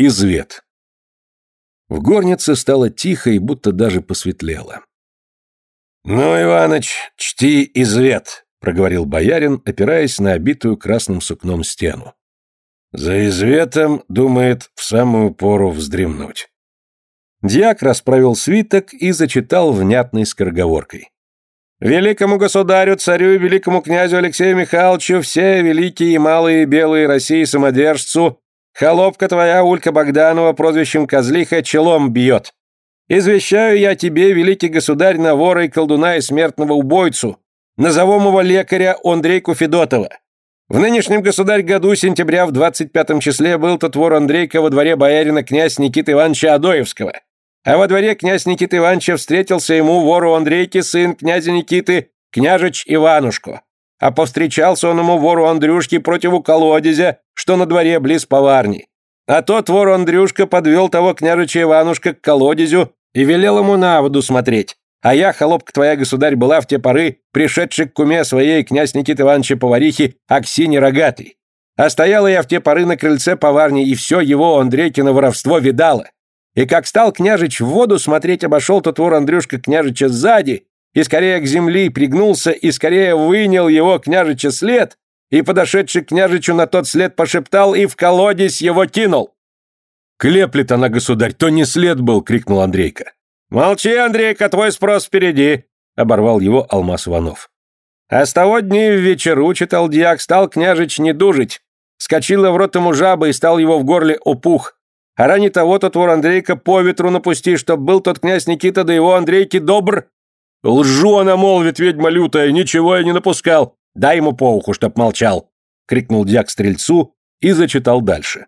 Извет. В горнице стало тихо и будто даже посветлело. «Ну, Иваныч, чти извет», — проговорил боярин, опираясь на обитую красным сукном стену. «За изветом, думает, в самую пору вздремнуть». Дьяк расправил свиток и зачитал внятной скороговоркой. «Великому государю, царю и великому князю Алексею Михайловичу, все великие и малые белые России самодержцу, холопка твоя Улька Богданова прозвищем Козлиха челом бьет. Извещаю я тебе, великий государь, на вора и колдуна и смертного убойцу, назовомого лекаря Андрейку Федотова. В нынешнем государь году сентября в 25 числе был тот вор Андрейка во дворе боярина князь Никиты Ивановича Адоевского. А во дворе князь Никита Ивановича встретился ему вору Андрейке сын князя Никиты, княжич Иванушку. А повстречался он ему вору Андрюшке противу колодезя, что на дворе близ поварни. А тот вор Андрюшка подвел того княжича Иванушка к колодезю и велел ему на воду смотреть. А я, холопка твоя, государь, была в те поры, пришедший к куме своей князь Никита Ивановича поварихи Аксине Рогатый. А стояла я в те поры на крыльце поварни, и все его, Андрейкино, воровство видала. И как стал княжич в воду смотреть, обошел тот вор Андрюшка княжича сзади, и скорее к земли пригнулся, и скорее вынял его княжича след, и подошедший княжичу на тот след пошептал и в колодец его кинул. «Клеплет она, государь, то не след был!» — крикнул Андрейка. «Молчи, Андрейка, твой спрос впереди!» — оборвал его Алмаз Иванов. А с того дни в вечеру, читал дьяк, стал княжич не дужить. Скочила в рот ему жаба и стал его в горле опух. А ранее того тот вор Андрейка по ветру напусти, чтоб был тот князь Никита да его Андрейки добр. Лжу она, молвит ведьма лютая, ничего я не напускал. Дай ему по уху, чтоб молчал!» — крикнул дьяк стрельцу и зачитал дальше.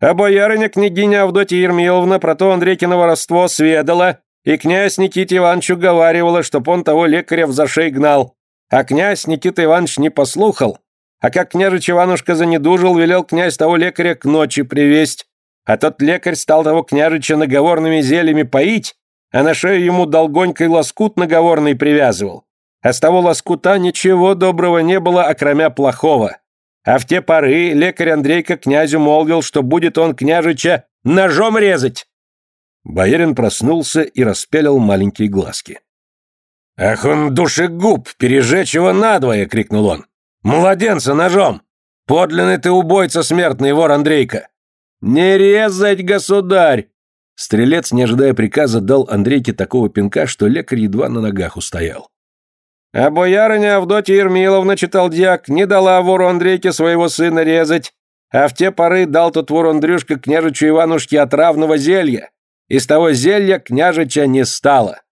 «А боярыня княгиня Авдотья Ермиловна про то Андрейкино воровство сведала, и князь Никите Ивановичу говаривала, чтоб он того лекаря в зашей гнал. А князь Никита Иванович не послухал. А как княжич Иванушка занедужил, велел князь того лекаря к ночи привесть. А тот лекарь стал того княжича наговорными зельями поить, а на шею ему долгонькой лоскут наговорный привязывал. А с того лоскута ничего доброго не было, окромя плохого. А в те поры лекарь Андрейка князю молвил, что будет он княжича ножом резать. Боярин проснулся и распялил маленькие глазки. «Ах он душегуб, пережечь его надвое!» — крикнул он. «Младенца ножом! Подлинный ты убойца смертный, вор Андрейка!» «Не резать, государь!» Стрелец, не ожидая приказа, дал Андрейке такого пинка, что лекарь едва на ногах устоял. А боярыня Авдотья Ермиловна, читал дьяк, не дала вору Андрейке своего сына резать, а в те поры дал тот вор Андрюшка княжичу Иванушке отравного зелья. Из того зелья княжича не стало.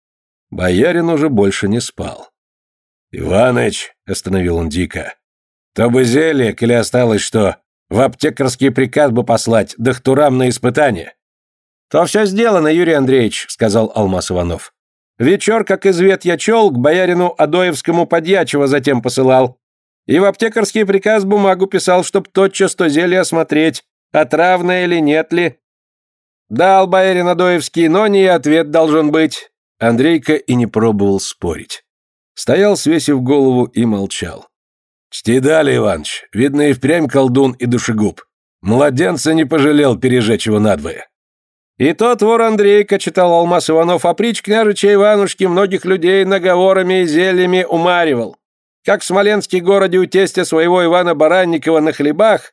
Боярин уже больше не спал. «Иваныч», — остановил он дико, — «то бы зелье, или осталось что, в аптекарский приказ бы послать, дохтурам на испытание». «То все сделано, Юрий Андреевич», — сказал Алмаз Иванов. Вечер, как извет я чел, к боярину Адоевскому подьячего затем посылал. И в аптекарский приказ бумагу писал, чтоб тотчас то зелье осмотреть, отравное или нет ли. Дал боярин Адоевский, но не ответ должен быть. Андрейка и не пробовал спорить. Стоял, свесив голову, и молчал. «Чти далее, Иваныч. Видно, и впрямь колдун и душегуб. Младенца не пожалел пережечь его надвое. И тот вор Андрейка, читал Алмаз Иванов, а притч княжича Иванушки многих людей наговорами и зельями умаривал. Как в Смоленске городе у тестя своего Ивана Баранникова на хлебах,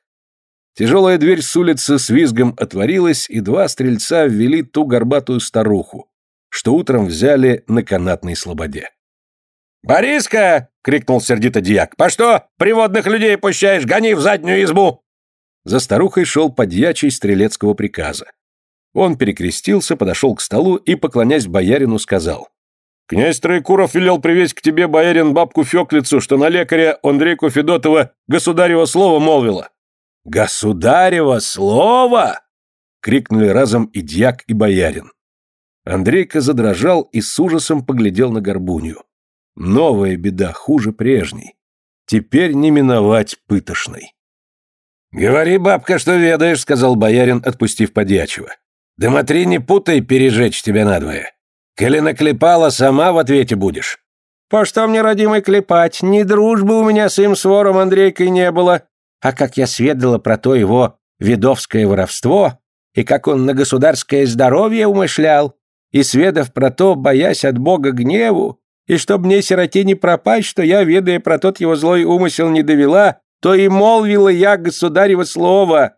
тяжелая дверь с улицы с визгом отворилась, и два стрельца ввели ту горбатую старуху, что утром взяли на канатной слободе. «Бориска!» — крикнул сердито дьяк. «По что приводных людей пущаешь? Гони в заднюю избу!» За старухой шел подьячий стрелецкого приказа. Он перекрестился, подошел к столу и, поклонясь боярину, сказал. «Князь Троекуров велел привезть к тебе, боярин, бабку Феклицу, что на лекаря Андрейку Федотова государево слово молвила». «Государево слово!» — крикнули разом и дьяк, и боярин. Андрейка задрожал и с ужасом поглядел на горбунью. Новая беда, хуже прежней. Теперь не миновать пытошной. «Говори, бабка, что ведаешь», — сказал боярин, отпустив подьячего. Да смотри, не путай, пережечь тебя надвое. Коли наклепала, сама в ответе будешь. По что мне, родимый, клепать? Ни дружбы у меня с им свором Андрейкой не было. А как я сведала про то его видовское воровство, и как он на государское здоровье умышлял, и сведав про то, боясь от Бога гневу, и чтоб мне, сироте, не пропасть, что я, ведая про тот его злой умысел, не довела, то и молвила я государево слово».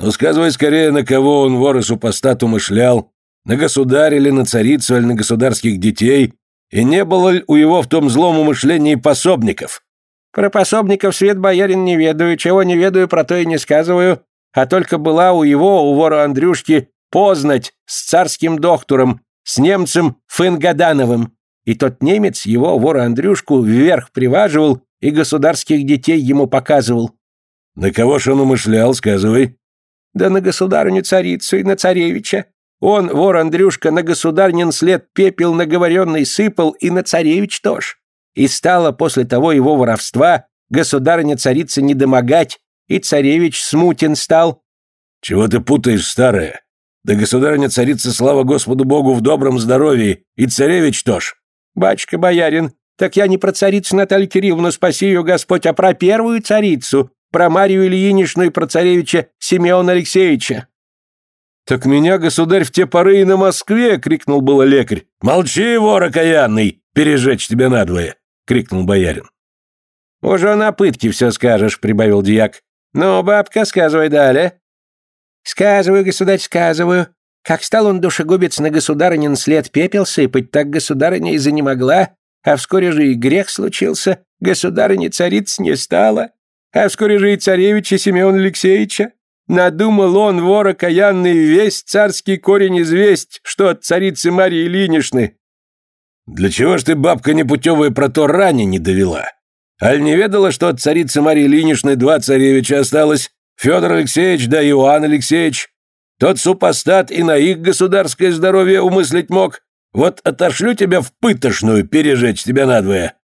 «Ну, сказывай скорее, на кого он, вор и супостат, умышлял, на государя или на царицу, или на государских детей, и не было ли у его в том злом умышлении пособников?» «Про пособников свет боярин не ведаю, чего не ведаю, про то и не сказываю, а только была у его, у вора Андрюшки, познать с царским доктором, с немцем Фынгадановым. И тот немец его, вора Андрюшку, вверх приваживал и государских детей ему показывал. На кого ж он умышлял, сказывай? Да на государыню-царицу и на царевича. Он, вор Андрюшка, на государнин след пепел наговоренный сыпал и на царевич тоже. И стало после того его воровства государыня-царица не домогать, и царевич смутен стал. Чего ты путаешь, старая? Да государыня-царица, слава Господу Богу, в добром здоровье, и царевич тоже. Батюшка-боярин, так я не про царицу Наталью Кирилловну, спаси ее Господь, а про первую царицу, про Марию Ильиничну и про царевича Симеона Алексеевича. «Так меня, государь, в те поры и на Москве!» — крикнул было лекарь. «Молчи, вор окаянный! Пережечь тебя надвое!» — крикнул боярин. «Уже на пытке все скажешь», — прибавил дьяк. «Ну, бабка, сказывай далее». «Сказываю, государь, сказываю. Как стал он душегубец на государынин след пепел сыпать, так государыня и занемогла, а вскоре же и грех случился, государыня цариц не стала, а вскоре же и царевича Семена Алексеевича. Надумал он, вор окаянный, весь царский корень известь, что от царицы Марии Ильиничны. Для чего ж ты, бабка непутевая, про то ранее не довела? Аль не ведала, что от царицы Марии Ильиничны два царевича осталось, Федор Алексеевич да Иоанн Алексеевич? Тот супостат и на их государское здоровье умыслить мог. Вот отошлю тебя в пытошную, пережечь тебя надвое».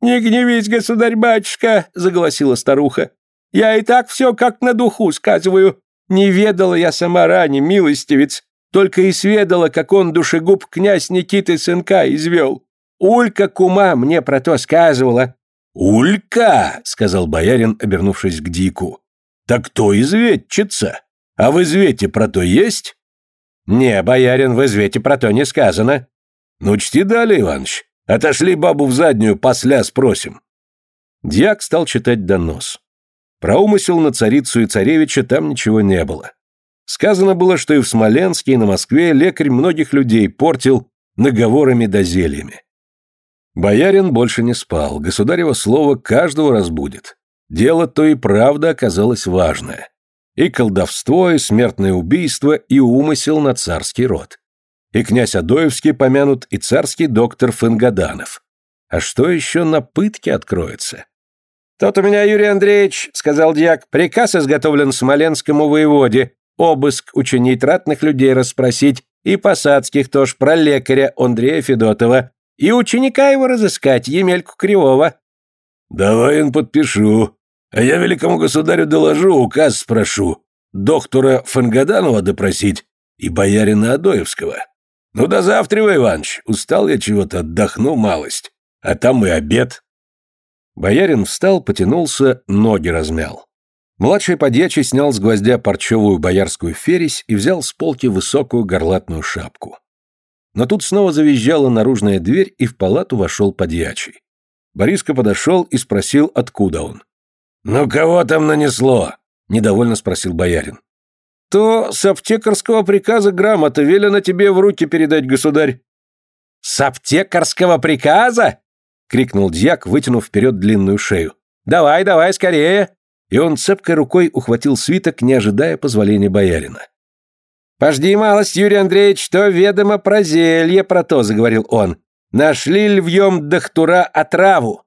«Не гневись, государь-батюшка», — заголосила старуха. «Я и так все как на духу сказываю. Не ведала я сама ранее, милостивец, только и сведала, как он душегуб князь Никиты сынка извел. Улька кума мне про то сказывала». «Улька!» — сказал боярин, обернувшись к Дику. «Так кто изветчица?» А в извете про то есть? Не, боярин, в извете про то не сказано. Ну, чти далее, Иваныч. Отошли бабу в заднюю, посля спросим. Дьяк стал читать донос. Про умысел на царицу и царевича там ничего не было. Сказано было, что и в Смоленске, и на Москве лекарь многих людей портил наговорами да зельями. Боярин больше не спал, государево слово каждого разбудит. Дело то и правда оказалось важное и колдовство, и смертное убийство, и умысел на царский род. И князь Адоевский помянут, и царский доктор Фынгаданов. А что еще на пытке откроется? «Тот у меня, Юрий Андреевич, — сказал дьяк, — приказ изготовлен Смоленскому воеводе, обыск учинить ратных людей расспросить, и посадских тоже про лекаря Андрея Федотова, и ученика его разыскать, Емельку Кривого». «Давай он подпишу», а я великому государю доложу, указ спрошу. Доктора Фангаданова допросить и боярина Адоевского. Ну до завтра, Иванович. Устал я чего-то, отдохну малость. А там и обед. Боярин встал, потянулся, ноги размял. Младший подьячий снял с гвоздя парчевую боярскую фересь и взял с полки высокую горлатную шапку. Но тут снова завизжала наружная дверь, и в палату вошел подьячий. Бориска подошел и спросил, откуда он. «Ну кого там нанесло?» — недовольно спросил боярин. «То с аптекарского приказа грамота велено тебе в руки передать, государь». «С аптекарского приказа?» — крикнул дьяк, вытянув вперед длинную шею. «Давай, давай, скорее!» И он цепкой рукой ухватил свиток, не ожидая позволения боярина. «Пожди малость, Юрий Андреевич, то ведомо про зелье про то», — заговорил он. «Нашли львьем дохтура отраву.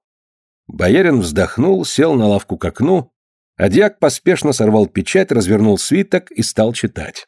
Боярин вздохнул, сел на лавку к окну, а дьяк поспешно сорвал печать, развернул свиток и стал читать.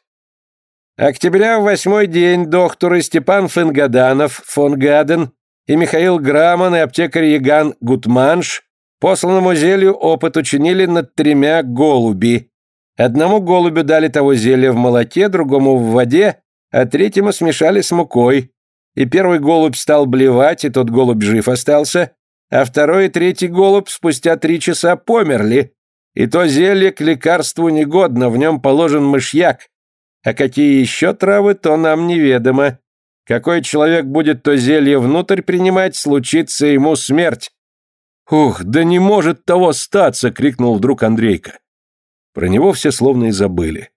«Октября в восьмой день докторы Степан Фенгаданов, фон Гаден и Михаил Граман и аптекарь Яган Гутманш посланному зелью опыт учинили над тремя голуби. Одному голубю дали того зелья в молоке, другому в воде, а третьему смешали с мукой. И первый голубь стал блевать, и тот голубь жив остался, а второй и третий голубь спустя три часа померли, и то зелье к лекарству негодно, в нем положен мышьяк, А какие еще травы, то нам неведомо. Какой человек будет то зелье внутрь принимать, случится ему смерть. «Ух, да не может того статься!» — крикнул вдруг Андрейка. Про него все словно и забыли.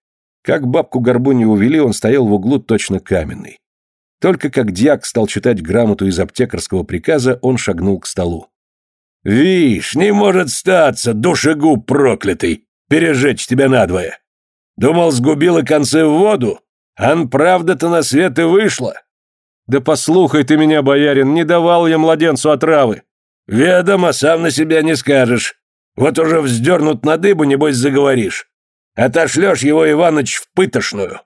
Как бабку Горбунью увели, он стоял в углу точно каменный. Только как дьяк стал читать грамоту из аптекарского приказа, он шагнул к столу. «Вишь, не может статься, душегуб проклятый, пережечь тебя надвое. Думал, сгубила концы в воду? Ан правда-то на свет и вышла». «Да послухай ты меня, боярин, не давал я младенцу отравы». «Ведомо, сам на себя не скажешь. Вот уже вздернут на дыбу, небось, заговоришь. Отошлешь его, Иваныч, в пытошную».